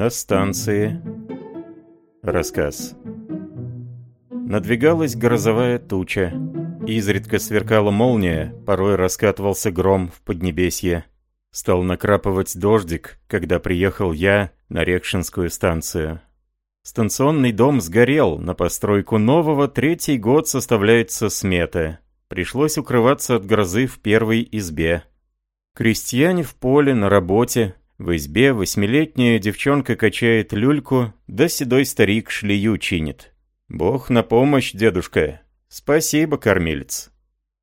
На станции. Рассказ. Надвигалась грозовая туча. Изредка сверкала молния, порой раскатывался гром в Поднебесье. Стал накрапывать дождик, когда приехал я на Рекшинскую станцию. Станционный дом сгорел, на постройку нового третий год составляется смета. Пришлось укрываться от грозы в первой избе. Крестьяне в поле, на работе. В избе восьмилетняя девчонка качает люльку, да седой старик шлею чинит. «Бог на помощь, дедушка!» «Спасибо, кормилец!»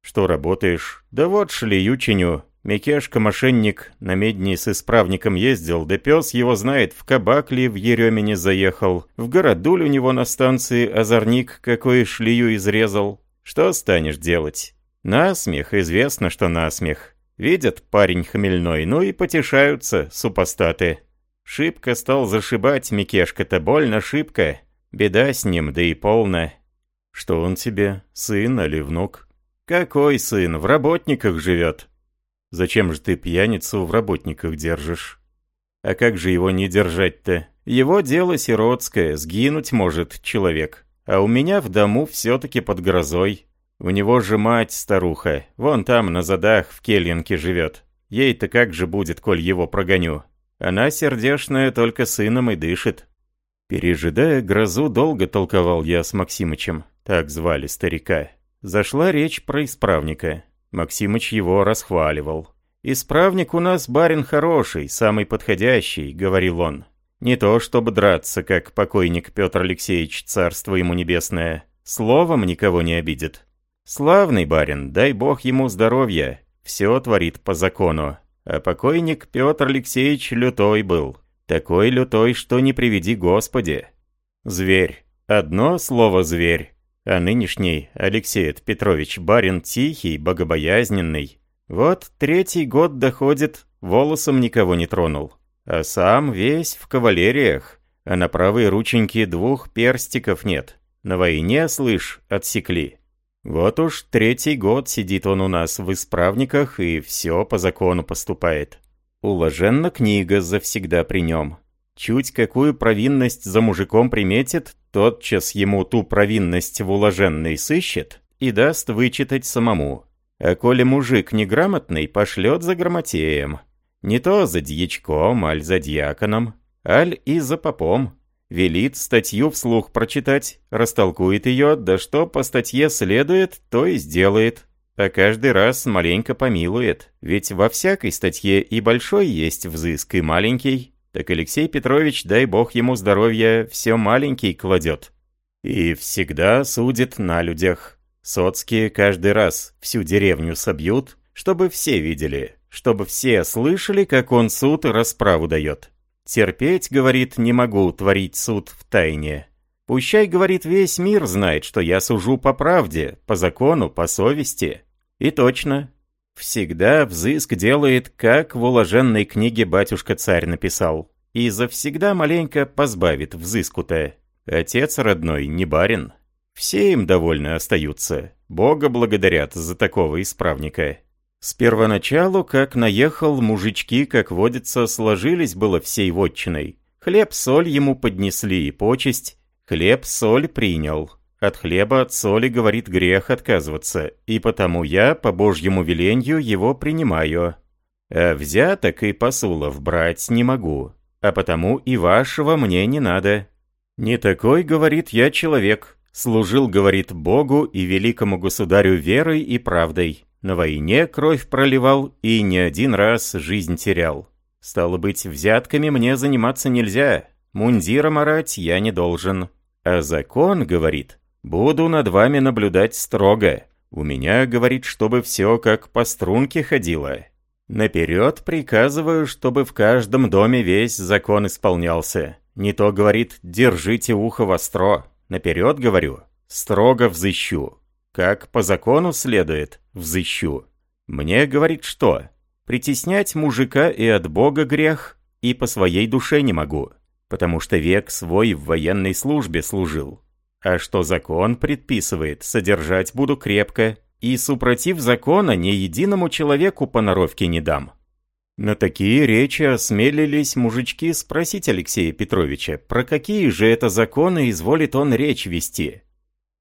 «Что работаешь?» «Да вот шлею чиню, Микешка-мошенник на медни с исправником ездил, да пес его знает, в кабак ли в Еремине заехал, в городуль у него на станции озорник какой шлею изрезал. Что станешь делать? Насмех, известно, что насмех. Видят парень хмельной, ну и потешаются, супостаты. Шибко стал зашибать Микешка-то, больно шибко. Беда с ним, да и полно. Что он тебе, сын или внук? Какой сын, в работниках живет. Зачем же ты пьяницу в работниках держишь? А как же его не держать-то? Его дело сиротское, сгинуть может человек. А у меня в дому все-таки под грозой. У него же мать старуха, вон там на задах в кельянке живет. Ей-то как же будет, коль его прогоню? Она сердешная только сыном и дышит. Пережидая грозу, долго толковал я с Максимычем, так звали старика. Зашла речь про исправника. Максимыч его расхваливал. «Исправник у нас барин хороший, самый подходящий», — говорил он. «Не то чтобы драться, как покойник Петр Алексеевич, царство ему небесное. Словом никого не обидит. Славный барин, дай бог ему здоровья, все творит по закону. А покойник Петр Алексеевич лютой был. Такой лютой, что не приведи Господи. Зверь. Одно слово «зверь». А нынешний Алексей Петрович барин тихий, богобоязненный. Вот третий год доходит, волосом никого не тронул. А сам весь в кавалериях, а на правой рученьке двух перстиков нет. На войне, слышь, отсекли. Вот уж третий год сидит он у нас в исправниках и все по закону поступает. Уложенна книга завсегда при нем. Чуть какую провинность за мужиком приметит, тотчас ему ту провинность в уложенной сыщет и даст вычитать самому. А коли мужик неграмотный, пошлет за грамотеем. Не то за дьячком, аль за дьяконом, аль и за попом. Велит статью вслух прочитать, растолкует ее, да что по статье следует, то и сделает. А каждый раз маленько помилует, ведь во всякой статье и большой есть взыск, и маленький так Алексей Петрович, дай бог ему здоровья, все маленький кладет. И всегда судит на людях. Соцкие каждый раз всю деревню собьют, чтобы все видели, чтобы все слышали, как он суд и расправу дает. Терпеть, говорит, не могу творить суд в тайне. Пущай, говорит, весь мир знает, что я сужу по правде, по закону, по совести. И точно, Всегда взыск делает, как в уложенной книге батюшка-царь написал. И завсегда маленько позбавит взыску-то. Отец родной не барин. Все им довольны остаются. Бога благодарят за такого исправника. С первоначалу, как наехал, мужички, как водится, сложились было всей вотчиной. Хлеб-соль ему поднесли и почесть. Хлеб-соль принял. От хлеба, от соли, говорит, грех отказываться, и потому я, по Божьему веленью, его принимаю. А взяток и посулов брать не могу, а потому и вашего мне не надо. Не такой, говорит, я человек. Служил, говорит, Богу и великому государю верой и правдой. На войне кровь проливал и не один раз жизнь терял. Стало быть, взятками мне заниматься нельзя, мундиром орать я не должен. А закон, говорит, Буду над вами наблюдать строго. У меня, говорит, чтобы все как по струнке ходило. Наперед приказываю, чтобы в каждом доме весь закон исполнялся. Не то, говорит, держите ухо востро. Наперед, говорю, строго взыщу. Как по закону следует, взыщу. Мне, говорит, что? Притеснять мужика и от Бога грех, и по своей душе не могу, потому что век свой в военной службе служил. А что закон предписывает, содержать буду крепко. и супротив закона ни единому человеку поноровки не дам». На такие речи осмелились мужички спросить Алексея Петровича, про какие же это законы изволит он речь вести.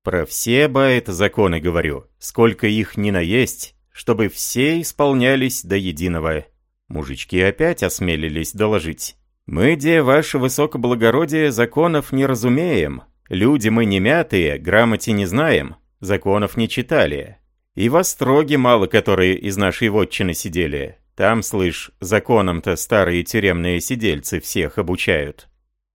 Про все ба это законы говорю, сколько их ни наесть, чтобы все исполнялись до единого. Мужички опять осмелились доложить. «Мы, де, ваше высокоблагородие, законов не разумеем. Люди мы не мятые, грамоте не знаем, законов не читали. И в остроге мало которые из нашей вотчины сидели. Там, слышь, законом-то старые тюремные сидельцы всех обучают».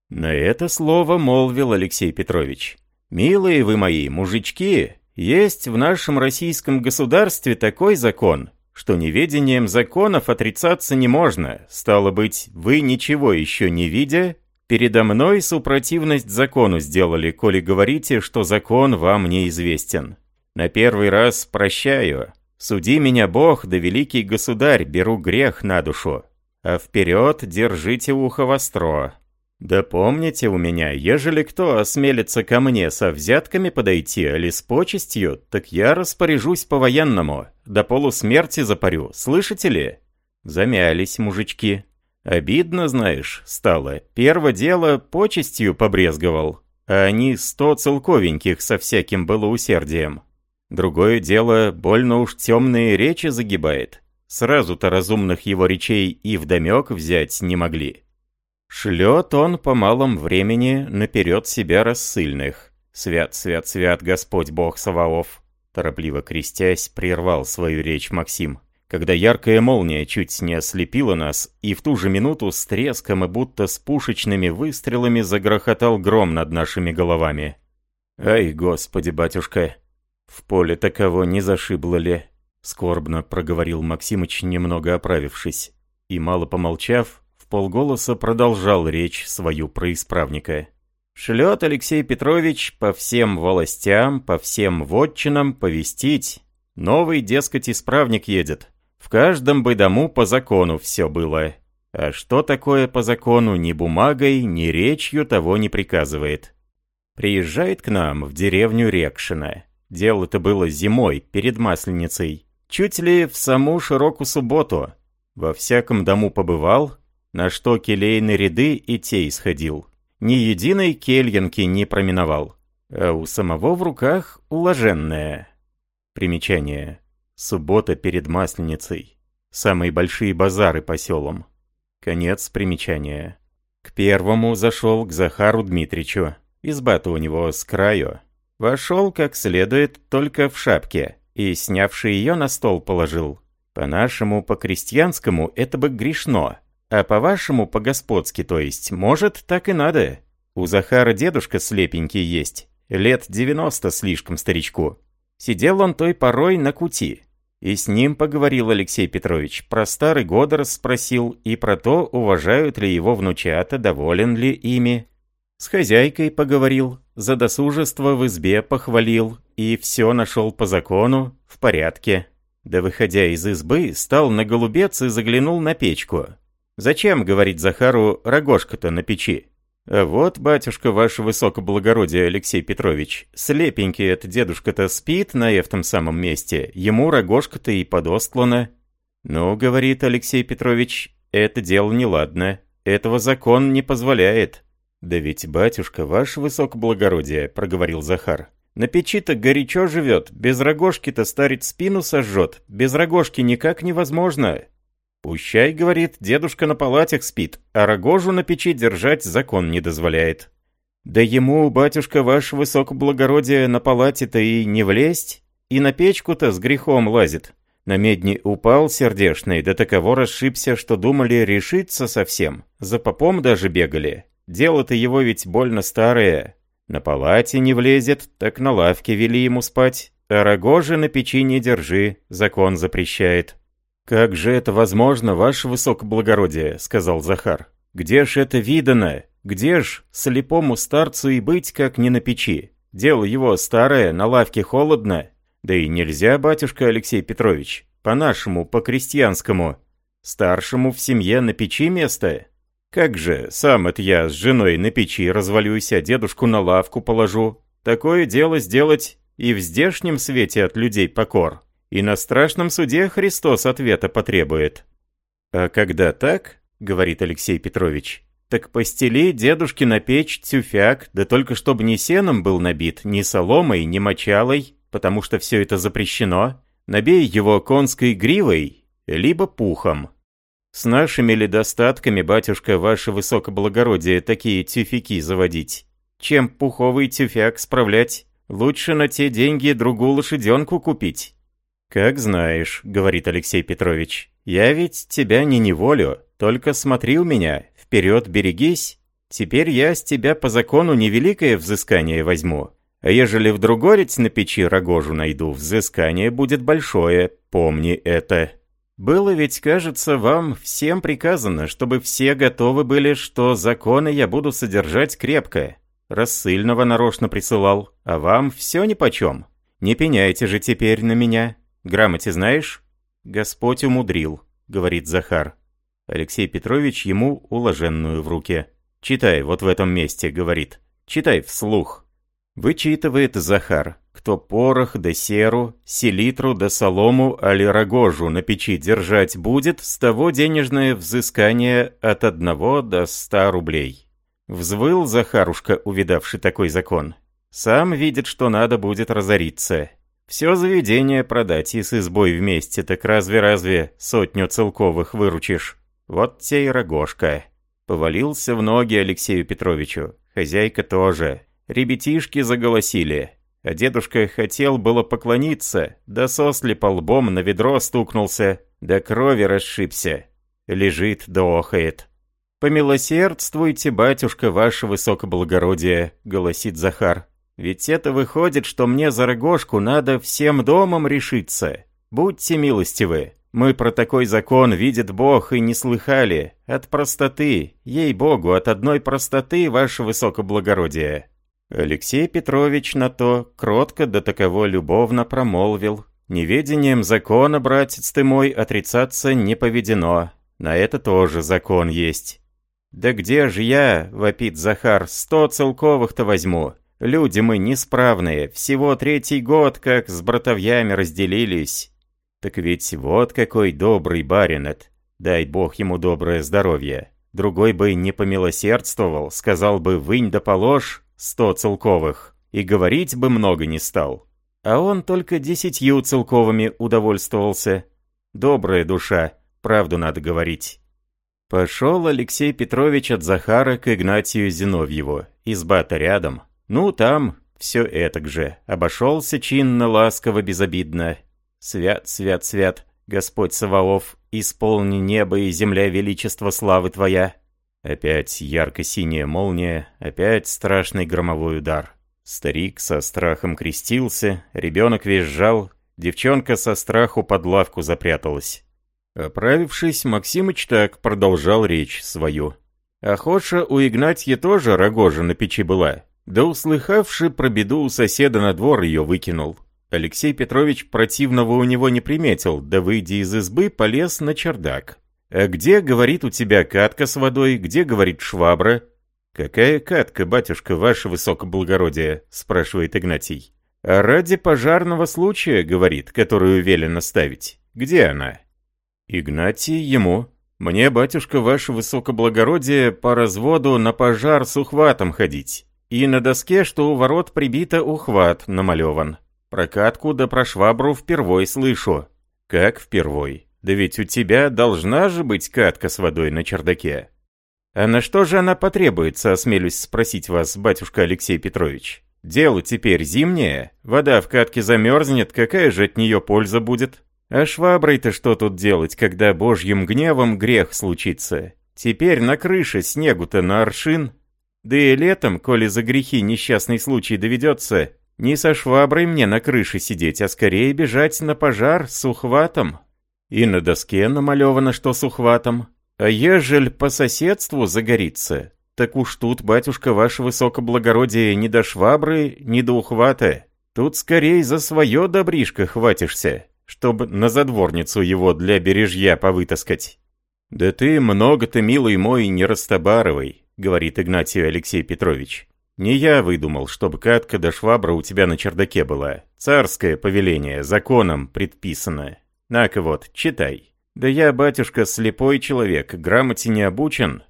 На это слово молвил Алексей Петрович. «Милые вы мои, мужички, есть в нашем российском государстве такой закон, что неведением законов отрицаться не можно. Стало быть, вы ничего еще не видя, передо мной супротивность закону сделали, коли говорите, что закон вам неизвестен. На первый раз прощаю. Суди меня Бог, да великий государь, беру грех на душу. А вперед держите ухо востро. Да помните у меня, ежели кто осмелится ко мне со взятками подойти, или с почестью, так я распоряжусь по-военному, до полусмерти запарю, слышите ли? Замялись мужички. Обидно, знаешь, стало. Первое дело почестью побрезговал, а они сто целковеньких со всяким было усердием. Другое дело, больно уж темные речи загибает. Сразу-то разумных его речей и вдомек взять не могли. Шлет он по малом времени наперед себя рассыльных. Свят, свят, свят Господь Бог Саваоф. Торопливо крестясь, прервал свою речь Максим. Когда яркая молния чуть не ослепила нас, и в ту же минуту с треском и будто с пушечными выстрелами загрохотал гром над нашими головами. «Ай, Господи, батюшка! В поле таково не зашибло ли?» Скорбно проговорил Максимыч, немного оправившись. И, мало помолчав, полголоса продолжал речь свою про исправника. «Шлет Алексей Петрович по всем властям, по всем вотчинам повестить. Новый, дескать, исправник едет. В каждом бы дому по закону все было. А что такое по закону ни бумагой, ни речью того не приказывает. Приезжает к нам в деревню Рекшина. Дело-то было зимой, перед Масленицей. Чуть ли в саму широкую субботу. Во всяком дому побывал, на что келейные ряды и те исходил. Ни единой кельянки не проминовал, а у самого в руках уложенная. Примечание. Суббота перед Масленицей. Самые большие базары по селам. Конец примечания. К первому зашел к Захару Дмитричу. Изба-то у него с краю. Вошел как следует только в шапке и, снявший ее, на стол положил. По-нашему, по-крестьянскому, это бы грешно. А по-вашему, по-господски, то есть, может, так и надо. У Захара дедушка слепенький есть, лет 90 слишком старичку. Сидел он той порой на кути. И с ним поговорил Алексей Петрович, про старый Годор спросил и про то, уважают ли его внучата, доволен ли ими. С хозяйкой поговорил, за досужество в избе похвалил и все нашел по закону, в порядке. Да выходя из избы, стал на голубец и заглянул на печку. Зачем, говорит Захару, рогожка-то на печи? Вот, батюшка, ваше высокоблагородие, Алексей Петрович, слепенький этот дедушка-то спит на этом самом месте, ему рогожка-то и подостлана. Ну, говорит Алексей Петрович, это дело неладно, этого закон не позволяет. Да ведь, батюшка, ваше высокоблагородие, проговорил Захар, на печи-то горячо живет, без рогожки-то старец спину сожжет, без рогожки никак невозможно. «Пущай, — говорит, — дедушка на палатях спит, а рогожу на печи держать закон не дозволяет». «Да ему, батюшка, ваше высокоблагородие, на палате-то и не влезть, и на печку-то с грехом лазит». На медни упал сердешный, да таково расшибся, что думали решиться совсем. За попом даже бегали. Дело-то его ведь больно старое. На палате не влезет, так на лавке вели ему спать. А рогожи на печи не держи, закон запрещает. «Как же это возможно, ваше высокоблагородие?» — сказал Захар. «Где ж это видано? Где ж слепому старцу и быть, как не на печи? Дело его старое, на лавке холодно. Да и нельзя, батюшка Алексей Петрович, по-нашему, по-крестьянскому. Старшему в семье на печи место. Как же, сам это я с женой на печи развалюсь, а дедушку на лавку положу. Такое дело сделать и в здешнем свете от людей покор. И на страшном суде Христос ответа потребует. А когда так, говорит Алексей Петрович, так постели дедушки на печь тюфяк, да только чтобы ни сеном был набит, ни соломой, ни мочалой, потому что все это запрещено, набей его конской гривой, либо пухом. С нашими ли достатками, батюшка, ваше высокоблагородие, такие тюфяки заводить? Чем пуховый тюфяк справлять? Лучше на те деньги другую лошаденку купить. «Как знаешь», — говорит Алексей Петрович, — «я ведь тебя не неволю, только смотри у меня, вперед берегись. Теперь я с тебя по закону невеликое взыскание возьму, а ежели в другорец на печи рогожу найду, взыскание будет большое, помни это». Было ведь, кажется, вам всем приказано, чтобы все готовы были, что законы я буду содержать крепко. Рассыльного нарочно присылал, а вам все нипочем. Не пеняйте же теперь на меня. Грамоте знаешь? Господь умудрил, говорит Захар. Алексей Петрович ему уложенную в руке. Читай вот в этом месте, говорит. Читай вслух. Вычитывает Захар. Кто порох да серу, селитру да солому, али рогожу на печи держать будет, с того денежное взыскание от одного до ста рублей. Взвыл Захарушка, увидавший такой закон. Сам видит, что надо будет разориться. Все заведение продать и с избой вместе, так разве-разве сотню целковых выручишь? Вот те и рогожка. Повалился в ноги Алексею Петровичу. Хозяйка тоже. Ребятишки заголосили. А дедушка хотел было поклониться, да сослепо лбом на ведро стукнулся, да крови расшибся. Лежит да охает. «Помилосердствуйте, батюшка, ваше высокоблагородие», — голосит Захар. «Ведь это выходит, что мне за рогожку надо всем домом решиться. Будьте милостивы. Мы про такой закон, видит Бог, и не слыхали. От простоты, ей-богу, от одной простоты, ваше высокоблагородие. Алексей Петрович на то кротко до таково любовно промолвил. «Неведением закона, братец ты мой, отрицаться не поведено. На это тоже закон есть». «Да где же я, — вопит Захар, — сто целковых-то возьму? Люди мы несправные, всего третий год, как с братовьями разделились». «Так ведь вот какой добрый барин дай бог ему доброе здоровье. Другой бы не помилосердствовал, сказал бы «вынь да положь», сто целковых, и говорить бы много не стал. А он только десятью целковыми удовольствовался. Добрая душа, правду надо говорить. Пошел Алексей Петрович от Захара к Игнатию Зиновьеву. Изба-то рядом. Ну, там все этак же. Обошелся чинно, ласково, безобидно. Свят, свят, свят, Господь Саваоф, исполни небо и земля величества славы Твоя. Опять ярко-синяя молния, опять страшный громовой удар. Старик со страхом крестился, ребенок визжал, девчонка со страху под лавку запряталась. Оправившись, Максимыч так продолжал речь свою. Охоша у Игнатья тоже рогожа на печи была, да услыхавши про беду у соседа на двор ее выкинул. Алексей Петрович противного у него не приметил, да выйдя из избы, полез на чердак. «А где, — говорит, — у тебя катка с водой, где, — говорит, — швабра?» «Какая катка, батюшка, ваше высокоблагородие?» — спрашивает Игнатий. «А ради пожарного случая, — говорит, — которую велено ставить. Где она?» Игнатий ему. «Мне, батюшка, ваше высокоблагородие, по разводу на пожар с ухватом ходить. И на доске, что у ворот прибито ухват, намалеван. Про катку да про швабру впервой слышу». «Как впервой?» Да ведь у тебя должна же быть катка с водой на чердаке. А на что же она потребуется, осмелюсь спросить вас, батюшка Алексей Петрович? Дело теперь зимнее, вода в катке замерзнет, какая же от нее польза будет? А шваброй-то что тут делать, когда божьим гневом грех случится? Теперь на крыше снегу-то на аршин. Да и летом, коли за грехи несчастный случай доведется, не со шваброй мне на крыше сидеть, а скорее бежать на пожар с ухватом, и на доске намалевано, что с ухватом. А ежель по соседству загорится, так уж тут, батюшка, ваше высокоблагородие, ни до швабры, ни до ухвата. Тут скорее за свое добришко хватишься, чтобы на задворницу его для бережья повытаскать. «Да ты много-то, милый мой, не растобарывай», — говорит Игнатий Алексей Петрович. Не я выдумал, чтобы катка до швабра у тебя на чердаке была. Царское повеление, законом предписано. На-ка вот, читай. Да я, батюшка, слепой человек, грамоте не обучен.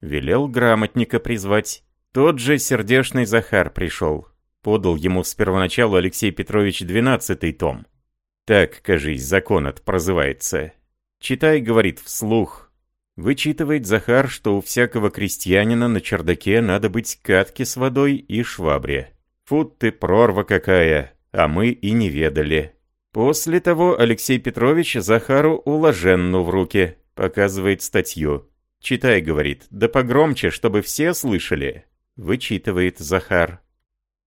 Велел грамотника призвать. Тот же сердешный Захар пришел. Подал ему с первоначалу Алексей Петрович двенадцатый том. Так, кажись, закон от прозывается. Читай, говорит, вслух. Вычитывает Захар, что у всякого крестьянина на чердаке надо быть катки с водой и швабре. Фут ты, прорва какая, а мы и не ведали. После того Алексей Петрович Захару уложенну в руки, показывает статью. «Читай», — говорит, — «да погромче, чтобы все слышали». Вычитывает Захар.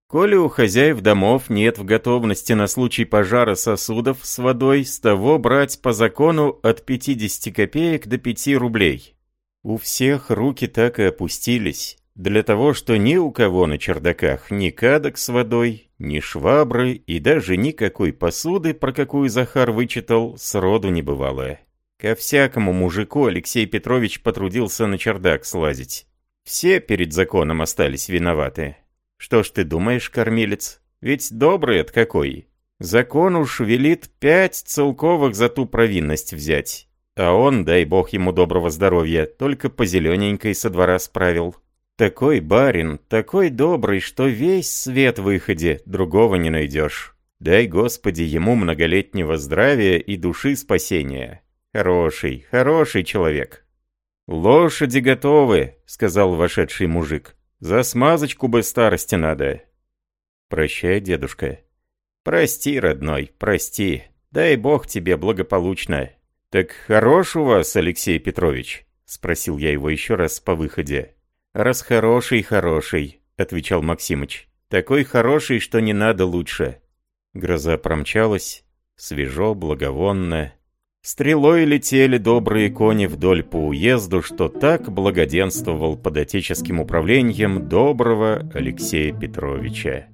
Коли у хозяев домов нет в готовности на случай пожара сосудов с водой, с того брать по закону от 50 копеек до 5 рублей. У всех руки так и опустились, для того, что ни у кого на чердаках ни кадок с водой, ни швабры и даже никакой посуды, про какую Захар вычитал, сроду не бывало. Ко всякому мужику Алексей Петрович потрудился на чердак слазить. Все перед законом остались виноваты. Что ж ты думаешь, кормилец? Ведь добрый от какой. Закон уж велит пять целковых за ту провинность взять. А он, дай бог ему доброго здоровья, только по зелененькой со двора справил. Такой барин, такой добрый, что весь свет выходе, другого не найдешь. Дай, Господи, ему многолетнего здравия и души спасения. Хороший, хороший человек. «Лошади готовы», — сказал вошедший мужик. За смазочку бы старости надо. Прощай, дедушка. Прости, родной, прости. Дай бог тебе благополучно. Так хорош у вас, Алексей Петрович? Спросил я его еще раз по выходе. Раз хороший, хороший, отвечал Максимыч. Такой хороший, что не надо лучше. Гроза промчалась, свежо, благовонно. Стрелой летели добрые кони вдоль по уезду, что так благоденствовал под отеческим управлением доброго Алексея Петровича.